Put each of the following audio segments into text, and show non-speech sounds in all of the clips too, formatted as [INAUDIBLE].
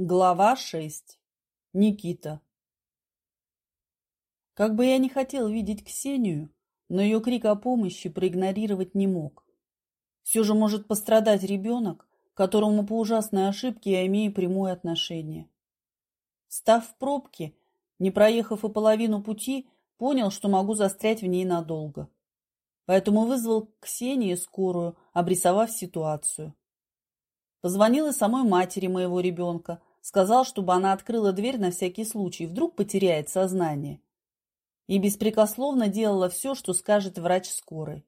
Глава 6. Никита. Как бы я ни хотел видеть Ксению, но ее крик о помощи проигнорировать не мог. Все же может пострадать ребенок, которому по ужасной ошибке я имею прямое отношение. Став в пробке, не проехав и половину пути, понял, что могу застрять в ней надолго. Поэтому вызвал к Ксении скорую, обрисовав ситуацию. Позвонил и самой матери моего ребенка – Сказал, чтобы она открыла дверь на всякий случай, вдруг потеряет сознание. И беспрекословно делала все, что скажет врач скорой.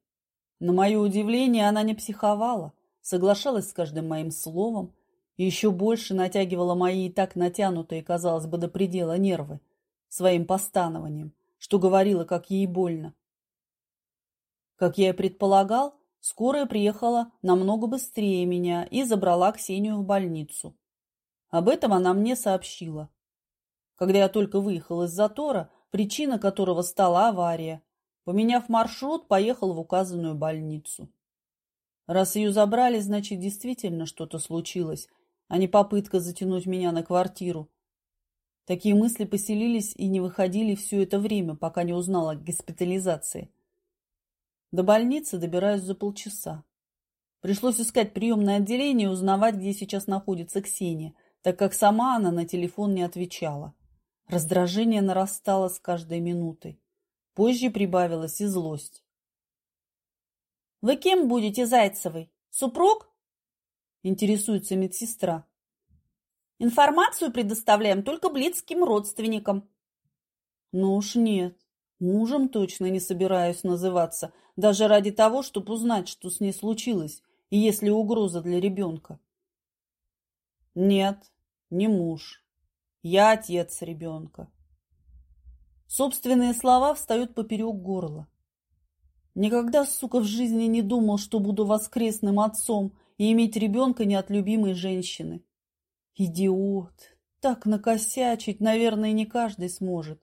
На мое удивление, она не психовала, соглашалась с каждым моим словом и еще больше натягивала мои и так натянутые, казалось бы, до предела нервы своим постанованием, что говорила, как ей больно. Как я и предполагал, скорая приехала намного быстрее меня и забрала Ксению в больницу. Об этом она мне сообщила. Когда я только выехал из затора, причина которого стала авария, поменяв маршрут, поехал в указанную больницу. Раз ее забрали, значит, действительно что-то случилось, а не попытка затянуть меня на квартиру. Такие мысли поселились и не выходили все это время, пока не узнала о госпитализации. До больницы добираюсь за полчаса. Пришлось искать приемное отделение и узнавать, где сейчас находится Ксения – так как сама она на телефон не отвечала. Раздражение нарастало с каждой минутой. Позже прибавилась и злость. «Вы кем будете, Зайцевой? Супруг?» Интересуется медсестра. «Информацию предоставляем только близким родственникам». «Ну уж нет, мужем точно не собираюсь называться, даже ради того, чтобы узнать, что с ней случилось, и есть ли угроза для ребенка». «Нет, не муж. Я отец ребенка. Собственные слова встают поперек горла. Никогда, сука, в жизни не думал, что буду воскресным отцом и иметь ребенка не от любимой женщины. Идиот! Так накосячить, наверное, не каждый сможет.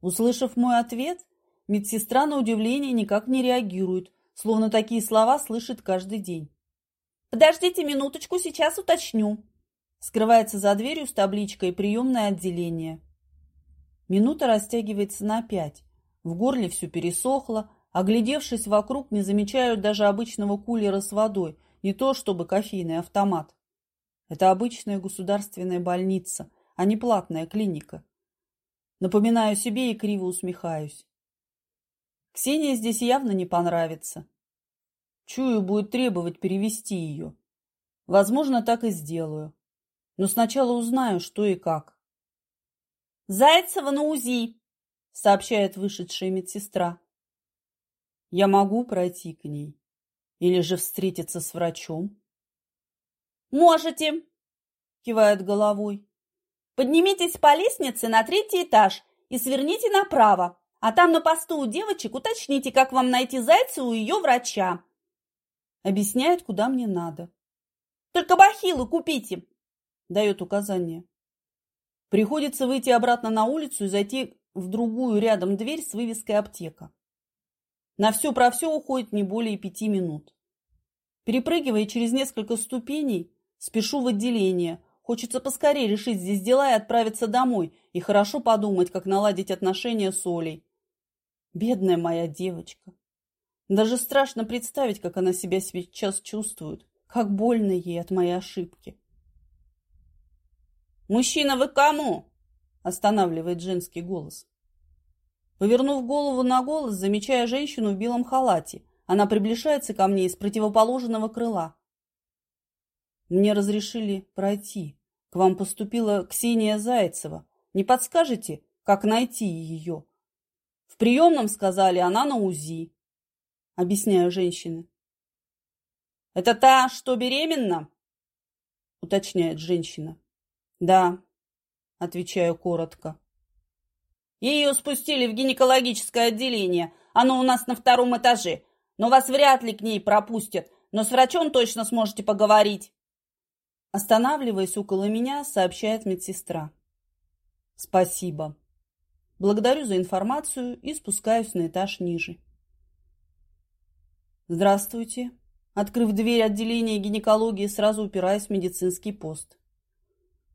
Услышав мой ответ, медсестра на удивление никак не реагирует, словно такие слова слышит каждый день. «Подождите минуточку, сейчас уточню», Скрывается за дверью с табличкой «Приемное отделение». Минута растягивается на пять. В горле все пересохло. Оглядевшись вокруг, не замечаю даже обычного кулера с водой, не то чтобы кофейный автомат. Это обычная государственная больница, а не платная клиника. Напоминаю себе и криво усмехаюсь. Ксения здесь явно не понравится. Чую, будет требовать перевести ее. Возможно, так и сделаю но сначала узнаю, что и как. «Зайцева на УЗИ!» — сообщает вышедшая медсестра. «Я могу пройти к ней или же встретиться с врачом?» «Можете!» — кивает головой. «Поднимитесь по лестнице на третий этаж и сверните направо, а там на посту у девочек уточните, как вам найти Зайцеву и ее врача». Объясняет, куда мне надо. «Только бахилы купите, дает указание. Приходится выйти обратно на улицу и зайти в другую рядом дверь с вывеской «Аптека». На все про все уходит не более пяти минут. Перепрыгивая через несколько ступеней, спешу в отделение. Хочется поскорее решить здесь дела и отправиться домой, и хорошо подумать, как наладить отношения с Олей. Бедная моя девочка. Даже страшно представить, как она себя сейчас чувствует, как больно ей от моей ошибки. «Мужчина, вы кому?» – останавливает женский голос. Повернув голову на голос, замечая женщину в белом халате, она приближается ко мне из противоположного крыла. «Мне разрешили пройти. К вам поступила Ксения Зайцева. Не подскажете, как найти ее?» «В приемном, сказали, она на УЗИ», – объясняю женщине. «Это та, что беременна?» – уточняет женщина. Да, отвечаю коротко. Ее спустили в гинекологическое отделение. Оно у нас на втором этаже. Но вас вряд ли к ней пропустят. Но с врачом точно сможете поговорить. Останавливаясь около меня, сообщает медсестра. Спасибо. Благодарю за информацию и спускаюсь на этаж ниже. Здравствуйте. Открыв дверь отделения гинекологии, сразу упираюсь в медицинский пост.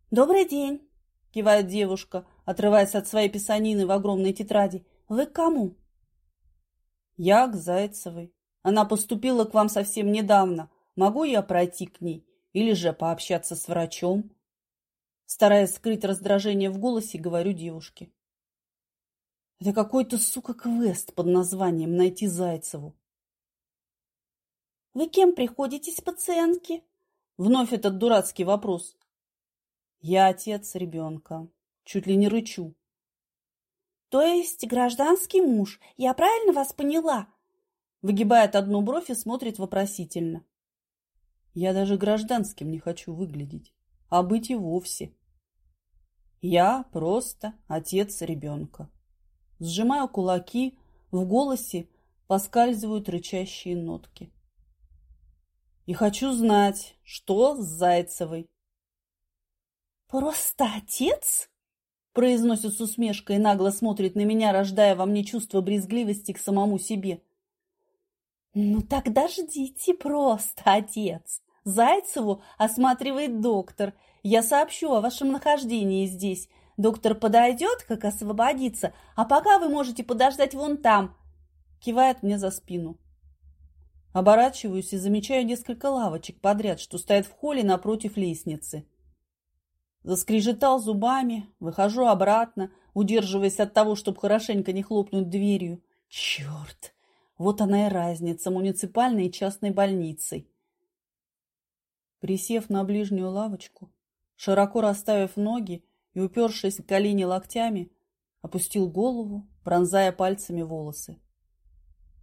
«Добрый день!» – кивает девушка, отрываясь от своей писанины в огромной тетради. «Вы к кому?» «Я к Зайцевой. Она поступила к вам совсем недавно. Могу я пройти к ней или же пообщаться с врачом?» Стараясь скрыть раздражение в голосе, говорю девушке. Это какой-то, сука, квест под названием «Найти Зайцеву». «Вы кем приходитесь, пациентки?» Вновь этот дурацкий вопрос. Я отец ребенка. Чуть ли не рычу. То есть гражданский муж, я правильно вас поняла? Выгибает одну бровь и смотрит вопросительно. Я даже гражданским не хочу выглядеть, а быть и вовсе. Я просто отец ребенка. Сжимаю кулаки, в голосе поскальзывают рычащие нотки. И хочу знать, что с Зайцевой. «Просто отец?» произносит с усмешкой и нагло смотрит на меня, рождая во мне чувство брезгливости к самому себе. «Ну тогда ждите просто, отец. Зайцеву осматривает доктор, я сообщу о вашем нахождении здесь. Доктор подойдет, как освободится, а пока вы можете подождать вон там. Кивает мне за спину. Оборачиваюсь и замечаю несколько лавочек подряд, что стоят в холле напротив лестницы. Заскрежетал зубами, выхожу обратно, удерживаясь от того, чтобы хорошенько не хлопнуть дверью. Черт! Вот она и разница муниципальной и частной больницей. Присев на ближнюю лавочку, широко расставив ноги и упершись в колени локтями, опустил голову, пронзая пальцами волосы.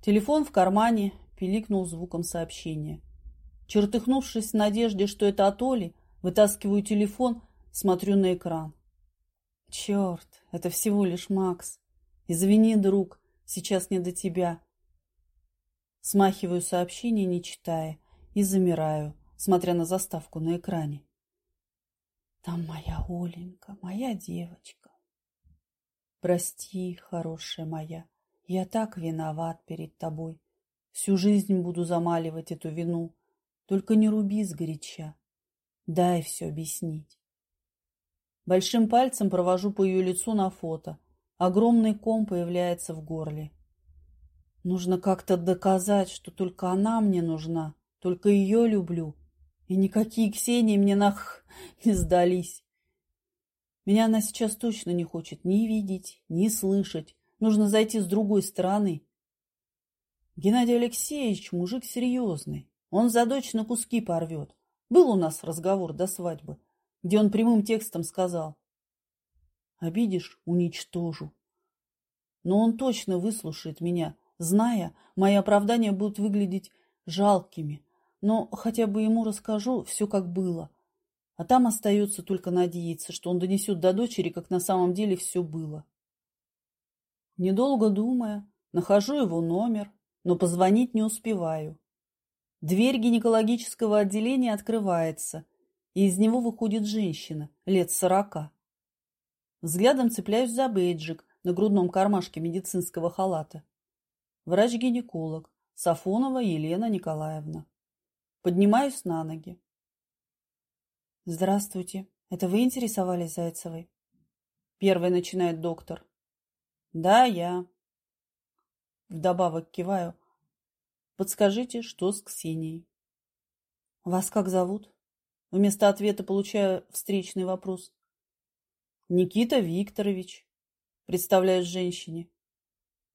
Телефон в кармане пиликнул звуком сообщения. Чертыхнувшись в надежде, что это от Оли, вытаскиваю телефон, смотрю на экран. Черт, это всего лишь Макс. Извини, друг, сейчас не до тебя. Смахиваю сообщение, не читая, и замираю, смотря на заставку на экране. Там моя Оленька, моя девочка. Прости, хорошая моя, я так виноват перед тобой. Всю жизнь буду замаливать эту вину. Только не руби сгоряча. Дай все объяснить. Большим пальцем провожу по ее лицу на фото. Огромный ком появляется в горле. Нужно как-то доказать, что только она мне нужна, только ее люблю, и никакие Ксении мне нах [LAUGHS] не сдались. Меня она сейчас точно не хочет ни видеть, ни слышать. Нужно зайти с другой стороны. Геннадий Алексеевич мужик серьезный. Он за дочь на куски порвет. Был у нас разговор до свадьбы, где он прямым текстом сказал. Обидишь – уничтожу. Но он точно выслушает меня, зная, мои оправдания будут выглядеть жалкими, но хотя бы ему расскажу все, как было. А там остается только надеяться, что он донесет до дочери, как на самом деле все было. Недолго думая, нахожу его номер, но позвонить не успеваю. Дверь гинекологического отделения открывается, и из него выходит женщина, лет сорока. Взглядом цепляюсь за бейджик на грудном кармашке медицинского халата. Врач-гинеколог Сафонова Елена Николаевна. Поднимаюсь на ноги. Здравствуйте. Это вы интересовались Зайцевой? Первый начинает доктор. Да, я. Вдобавок киваю. Подскажите, что с Ксенией? Вас как зовут? Вместо ответа получаю встречный вопрос. Никита Викторович. Представляюсь женщине.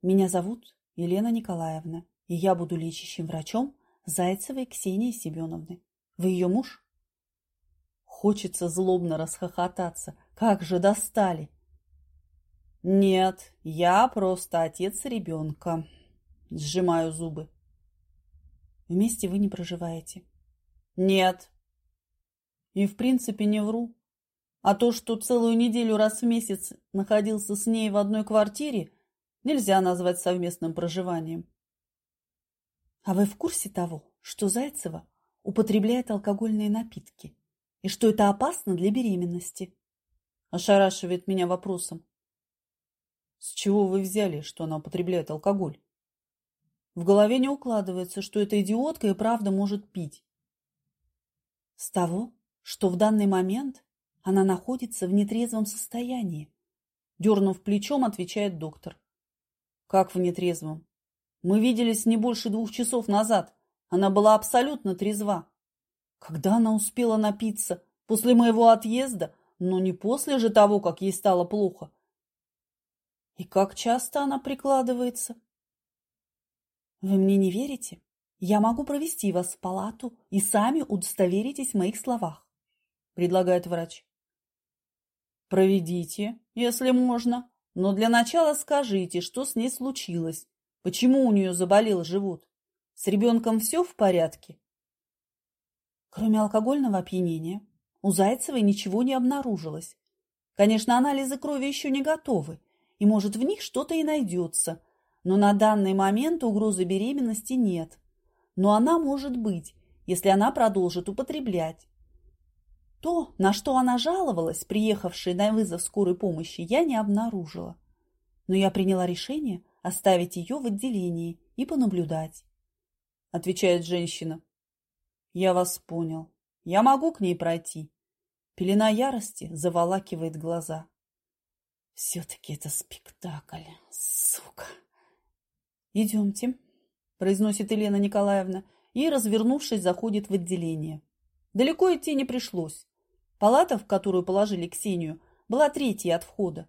Меня зовут Елена Николаевна, и я буду лечащим врачом Зайцевой Ксении Семеновны. Вы ее муж? Хочется злобно расхохотаться. Как же достали! Нет, я просто отец ребенка. Сжимаю зубы. Вместе вы не проживаете? Нет. И в принципе не вру. А то, что целую неделю раз в месяц находился с ней в одной квартире, нельзя назвать совместным проживанием. А вы в курсе того, что Зайцева употребляет алкогольные напитки и что это опасно для беременности? Ошарашивает меня вопросом. С чего вы взяли, что она употребляет алкоголь? В голове не укладывается, что эта идиотка и правда может пить. С того, что в данный момент Она находится в нетрезвом состоянии. Дернув плечом, отвечает доктор. Как в нетрезвом? Мы виделись не больше двух часов назад. Она была абсолютно трезва. Когда она успела напиться? После моего отъезда? Но не после же того, как ей стало плохо. И как часто она прикладывается? Вы мне не верите? Я могу провести вас в палату и сами удостоверитесь в моих словах, предлагает врач. Проведите, если можно, но для начала скажите, что с ней случилось, почему у нее заболел живот. С ребенком все в порядке? Кроме алкогольного опьянения, у Зайцевой ничего не обнаружилось. Конечно, анализы крови еще не готовы, и, может, в них что-то и найдется, но на данный момент угрозы беременности нет. Но она может быть, если она продолжит употреблять. То, на что она жаловалась, приехавшей на вызов скорой помощи, я не обнаружила. Но я приняла решение оставить ее в отделении и понаблюдать. Отвечает женщина. Я вас понял. Я могу к ней пройти. Пелена ярости заволакивает глаза. Все-таки это спектакль, сука. Идемте, произносит Елена Николаевна и, развернувшись, заходит в отделение. Далеко идти не пришлось. Палата, в которую положили Ксению, была третьей от входа.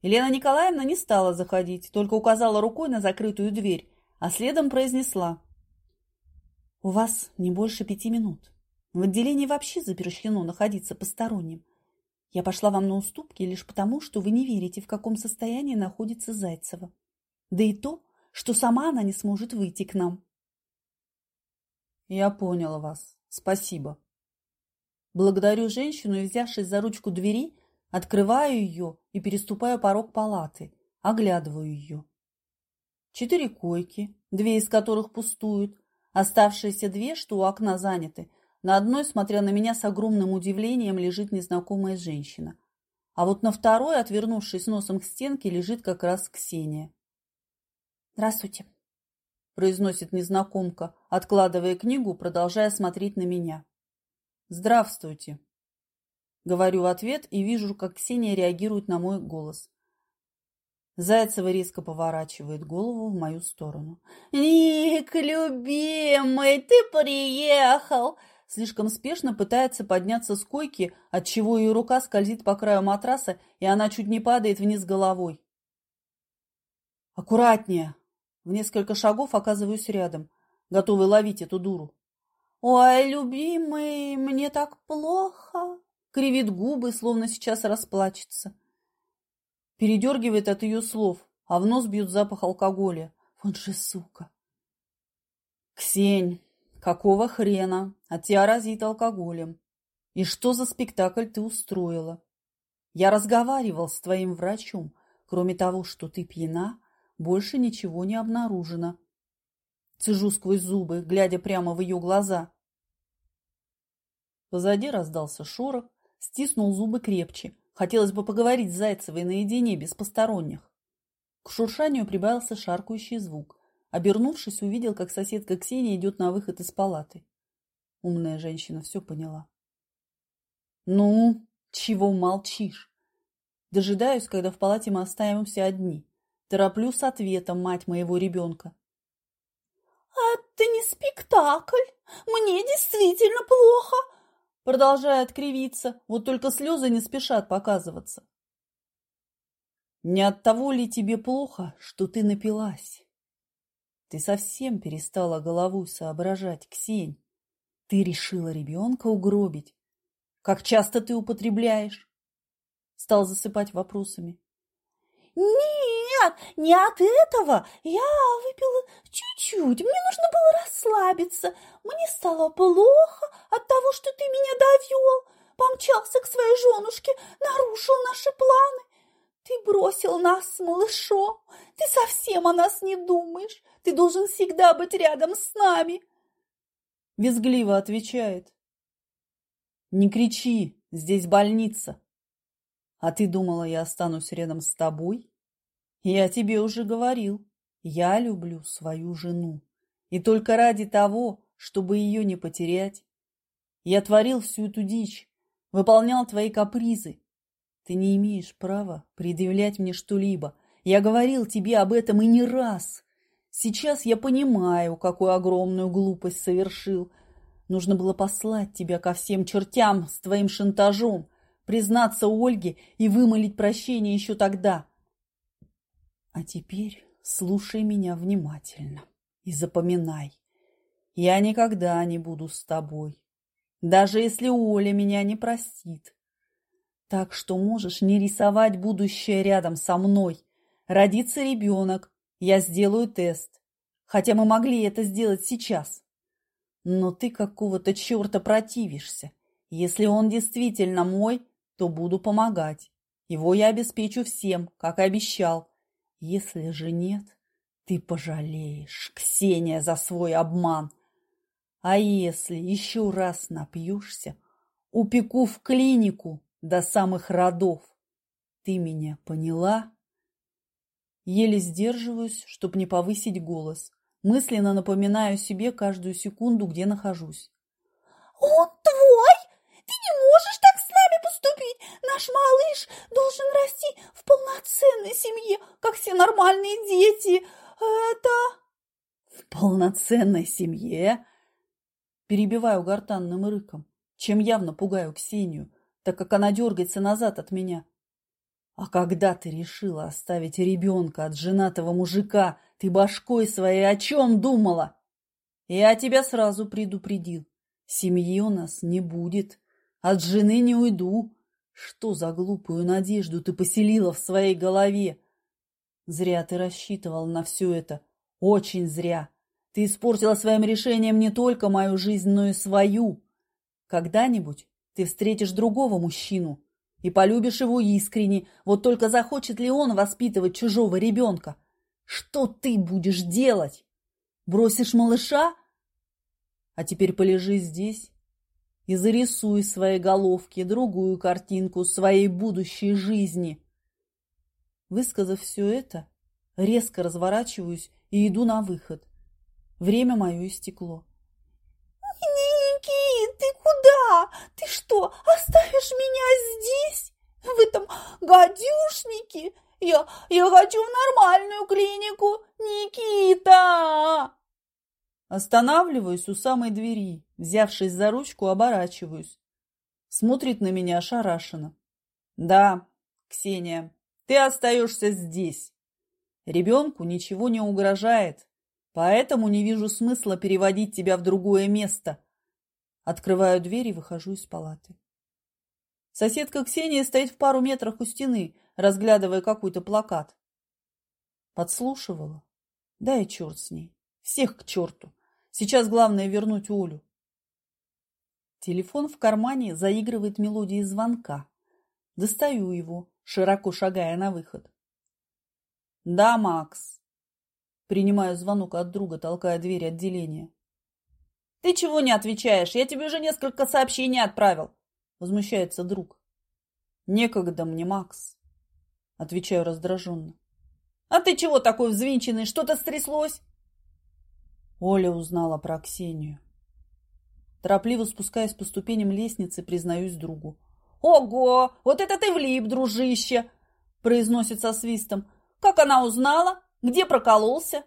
Елена Николаевна не стала заходить, только указала рукой на закрытую дверь, а следом произнесла. «У вас не больше пяти минут. В отделении вообще запрещено находиться посторонним. Я пошла вам на уступки лишь потому, что вы не верите, в каком состоянии находится Зайцева. Да и то, что сама она не сможет выйти к нам. Я поняла вас. Спасибо. Благодарю женщину и, взявшись за ручку двери, открываю ее и переступаю порог палаты, оглядываю ее. Четыре койки, две из которых пустуют, оставшиеся две, что у окна заняты, на одной, смотря на меня с огромным удивлением, лежит незнакомая женщина. А вот на второй, отвернувшись носом к стенке, лежит как раз Ксения. «Здравствуйте», – произносит незнакомка, откладывая книгу, продолжая смотреть на меня. «Здравствуйте», – говорю в ответ и вижу, как Ксения реагирует на мой голос. Зайцева резко поворачивает голову в мою сторону. «Ник, любимый, ты приехал!» Слишком спешно пытается подняться с койки, отчего ее рука скользит по краю матраса, и она чуть не падает вниз головой. «Аккуратнее!» В несколько шагов оказываюсь рядом, готовый ловить эту дуру. «Ой, любимый, мне так плохо!» Кривит губы, словно сейчас расплачется. Передергивает от ее слов, а в нос бьет запах алкоголя. Вот же сука! «Ксень, Какого хрена? От тебя разит алкоголем. И что за спектакль ты устроила? Я разговаривал с твоим врачом. Кроме того, что ты пьяна, больше ничего не обнаружено. Цежу сквозь зубы, глядя прямо в ее глаза. Позади раздался шорох, стиснул зубы крепче. Хотелось бы поговорить с Зайцевой наедине, без посторонних. К шуршанию прибавился шаркающий звук. Обернувшись, увидел, как соседка Ксения идет на выход из палаты. Умная женщина все поняла. «Ну, чего молчишь?» Дожидаюсь, когда в палате мы останемся одни. Тороплю с ответом мать моего ребенка. «Это не спектакль! Мне действительно плохо!» Продолжает кривиться, вот только слезы не спешат показываться. «Не от того ли тебе плохо, что ты напилась?» Ты совсем перестала головой соображать, Ксень. Ты решила ребенка угробить. Как часто ты употребляешь? Стал засыпать вопросами. Нет, не от этого. Я выпила чуть-чуть. Мне нужно было расслабиться. Мне стало плохо от того, что ты меня довел. Помчался к своей женушке, нарушил наши планы. Ты бросил нас с малышом. Ты совсем о нас не думаешь. Ты должен всегда быть рядом с нами. Визгливо отвечает. Не кричи, здесь больница. А ты думала, я останусь рядом с тобой? Я тебе уже говорил, я люблю свою жену. И только ради того, чтобы ее не потерять, я творил всю эту дичь, выполнял твои капризы. Ты не имеешь права предъявлять мне что-либо. Я говорил тебе об этом и не раз. Сейчас я понимаю, какую огромную глупость совершил. Нужно было послать тебя ко всем чертям с твоим шантажом, признаться Ольге и вымолить прощение еще тогда. А теперь слушай меня внимательно и запоминай. Я никогда не буду с тобой, даже если Оля меня не простит. Так что можешь не рисовать будущее рядом со мной. Родится ребенок, я сделаю тест. Хотя мы могли это сделать сейчас. Но ты какого-то черта противишься. Если он действительно мой, то буду помогать. Его я обеспечу всем, как и обещал. Если же нет, ты пожалеешь, Ксения, за свой обман. А если еще раз напьешься, упеку в клинику до самых родов. Ты меня поняла? Еле сдерживаюсь, чтобы не повысить голос. Мысленно напоминаю себе каждую секунду, где нахожусь. «Он твой? Ты не можешь так с нами поступить! Наш малыш должен расти в полноценной семье, как все нормальные дети. Это...» «В полноценной семье?» Перебиваю гортанным рыком, чем явно пугаю Ксению, так как она дергается назад от меня. А когда ты решила оставить ребенка от женатого мужика, ты башкой своей о чем думала? Я тебя сразу предупредил. Семьи у нас не будет. От жены не уйду. Что за глупую надежду ты поселила в своей голове? Зря ты рассчитывал на все это. Очень зря. Ты испортила своим решением не только мою жизнь, но и свою. Когда-нибудь ты встретишь другого мужчину, и полюбишь его искренне. Вот только захочет ли он воспитывать чужого ребенка? Что ты будешь делать? Бросишь малыша? А теперь полежи здесь и зарисуй своей головке другую картинку своей будущей жизни. Высказав все это, резко разворачиваюсь и иду на выход. Время мое истекло. Никит, ты куда? Ты что, оставишь меня здесь? В этом гадюшнике? Я, я хочу в нормальную клинику, Никита!» Останавливаюсь у самой двери, взявшись за ручку, оборачиваюсь. Смотрит на меня ошарашенно. «Да, Ксения, ты остаешься здесь. Ребенку ничего не угрожает, поэтому не вижу смысла переводить тебя в другое место. Открываю дверь и выхожу из палаты. Соседка Ксения стоит в пару метрах у стены, разглядывая какой-то плакат. Подслушивала. Да и черт с ней. Всех к черту. Сейчас главное вернуть Олю. Телефон в кармане заигрывает мелодией звонка. Достаю его, широко шагая на выход. «Да, Макс». Принимаю звонок от друга, толкая дверь отделения. «Ты чего не отвечаешь? Я тебе уже несколько сообщений отправил!» Возмущается друг. «Некогда мне, Макс!» Отвечаю раздраженно. «А ты чего такой взвинченный? Что-то стряслось?» Оля узнала про Ксению. Торопливо спускаясь по ступеням лестницы, признаюсь другу. «Ого! Вот это ты влип, дружище!» произносит со свистом. «Как она узнала? Где прокололся?»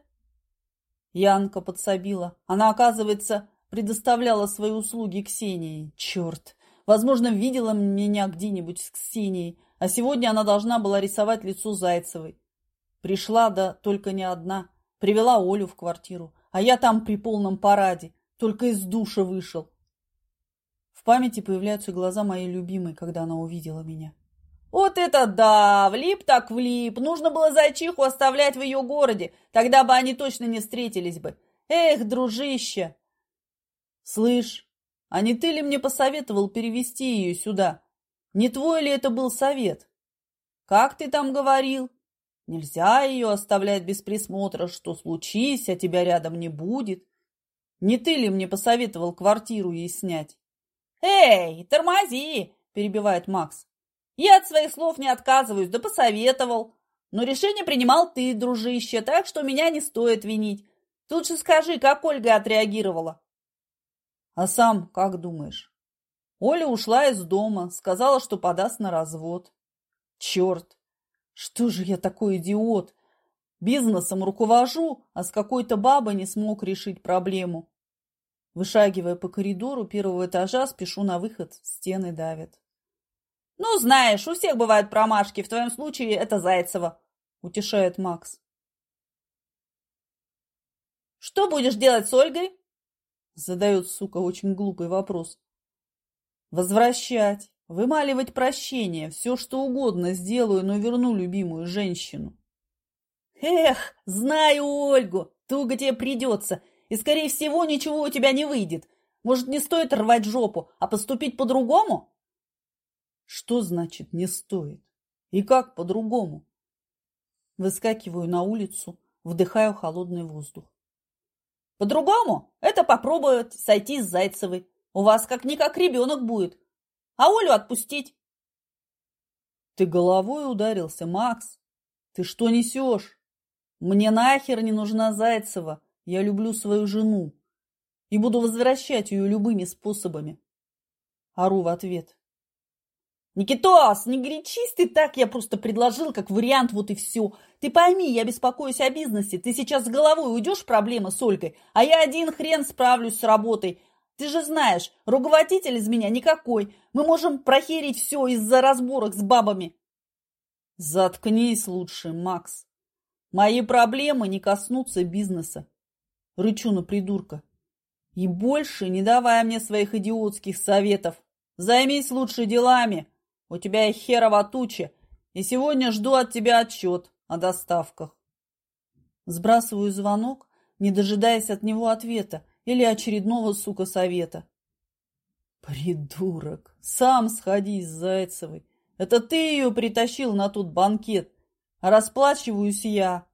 Янка подсобила. Она, оказывается, предоставляла свои услуги Ксении. Черт! Возможно, видела меня где-нибудь с Ксенией, а сегодня она должна была рисовать лицо Зайцевой. Пришла, да только не одна. Привела Олю в квартиру, а я там при полном параде, только из душа вышел. В памяти появляются глаза моей любимой, когда она увидела меня. Вот это да! Влип так влип! Нужно было зайчиху оставлять в ее городе, тогда бы они точно не встретились бы. Эх, дружище! Слышь, а не ты ли мне посоветовал перевести ее сюда? Не твой ли это был совет? Как ты там говорил? Нельзя ее оставлять без присмотра, что случись, а тебя рядом не будет. Не ты ли мне посоветовал квартиру ей снять? «Эй, тормози!» – перебивает Макс. «Я от своих слов не отказываюсь, да посоветовал. Но решение принимал ты, дружище, так что меня не стоит винить. Тут же скажи, как Ольга отреагировала. А сам как думаешь? Оля ушла из дома, сказала, что подаст на развод. Черт! Что же я такой идиот? Бизнесом руковожу, а с какой-то бабой не смог решить проблему. Вышагивая по коридору первого этажа, спешу на выход, стены давят. «Ну, знаешь, у всех бывают промашки, в твоем случае это Зайцева», — утешает Макс. «Что будешь делать с Ольгой?» — задает, сука, очень глупый вопрос. «Возвращать, вымаливать прощение, все что угодно сделаю, но верну любимую женщину». «Эх, знаю Ольгу, туго тебе придется, и, скорее всего, ничего у тебя не выйдет. Может, не стоит рвать жопу, а поступить по-другому?» Что значит «не стоит»? И как по-другому? Выскакиваю на улицу, вдыхаю холодный воздух. По-другому? Это попробовать сойти с Зайцевой. У вас как-никак ребенок будет. А Олю отпустить. Ты головой ударился, Макс. Ты что несешь? Мне нахер не нужна Зайцева. Я люблю свою жену. И буду возвращать ее любыми способами. Ору в ответ. Никитос, не горячись ты так, я просто предложил как вариант, вот и все. Ты пойми, я беспокоюсь о бизнесе. Ты сейчас с головой уйдешь проблемы с Ольгой, а я один хрен справлюсь с работой. Ты же знаешь, руководитель из меня никакой. Мы можем прохерить все из-за разборок с бабами. Заткнись лучше, Макс. Мои проблемы не коснутся бизнеса. Рычу на придурка. И больше не давай мне своих идиотских советов. Займись лучше делами. У тебя херова туча, и сегодня жду от тебя отчет о доставках. Сбрасываю звонок, не дожидаясь от него ответа или очередного, сука, совета. Придурок, сам сходи с Зайцевой. Это ты ее притащил на тот банкет, а расплачиваюсь я.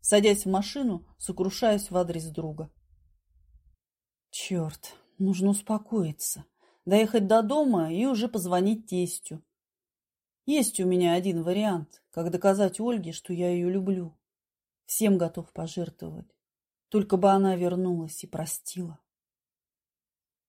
Садясь в машину, сокрушаюсь в адрес друга. Черт, нужно успокоиться доехать до дома и уже позвонить тестю. Есть у меня один вариант, как доказать Ольге, что я ее люблю. Всем готов пожертвовать. Только бы она вернулась и простила.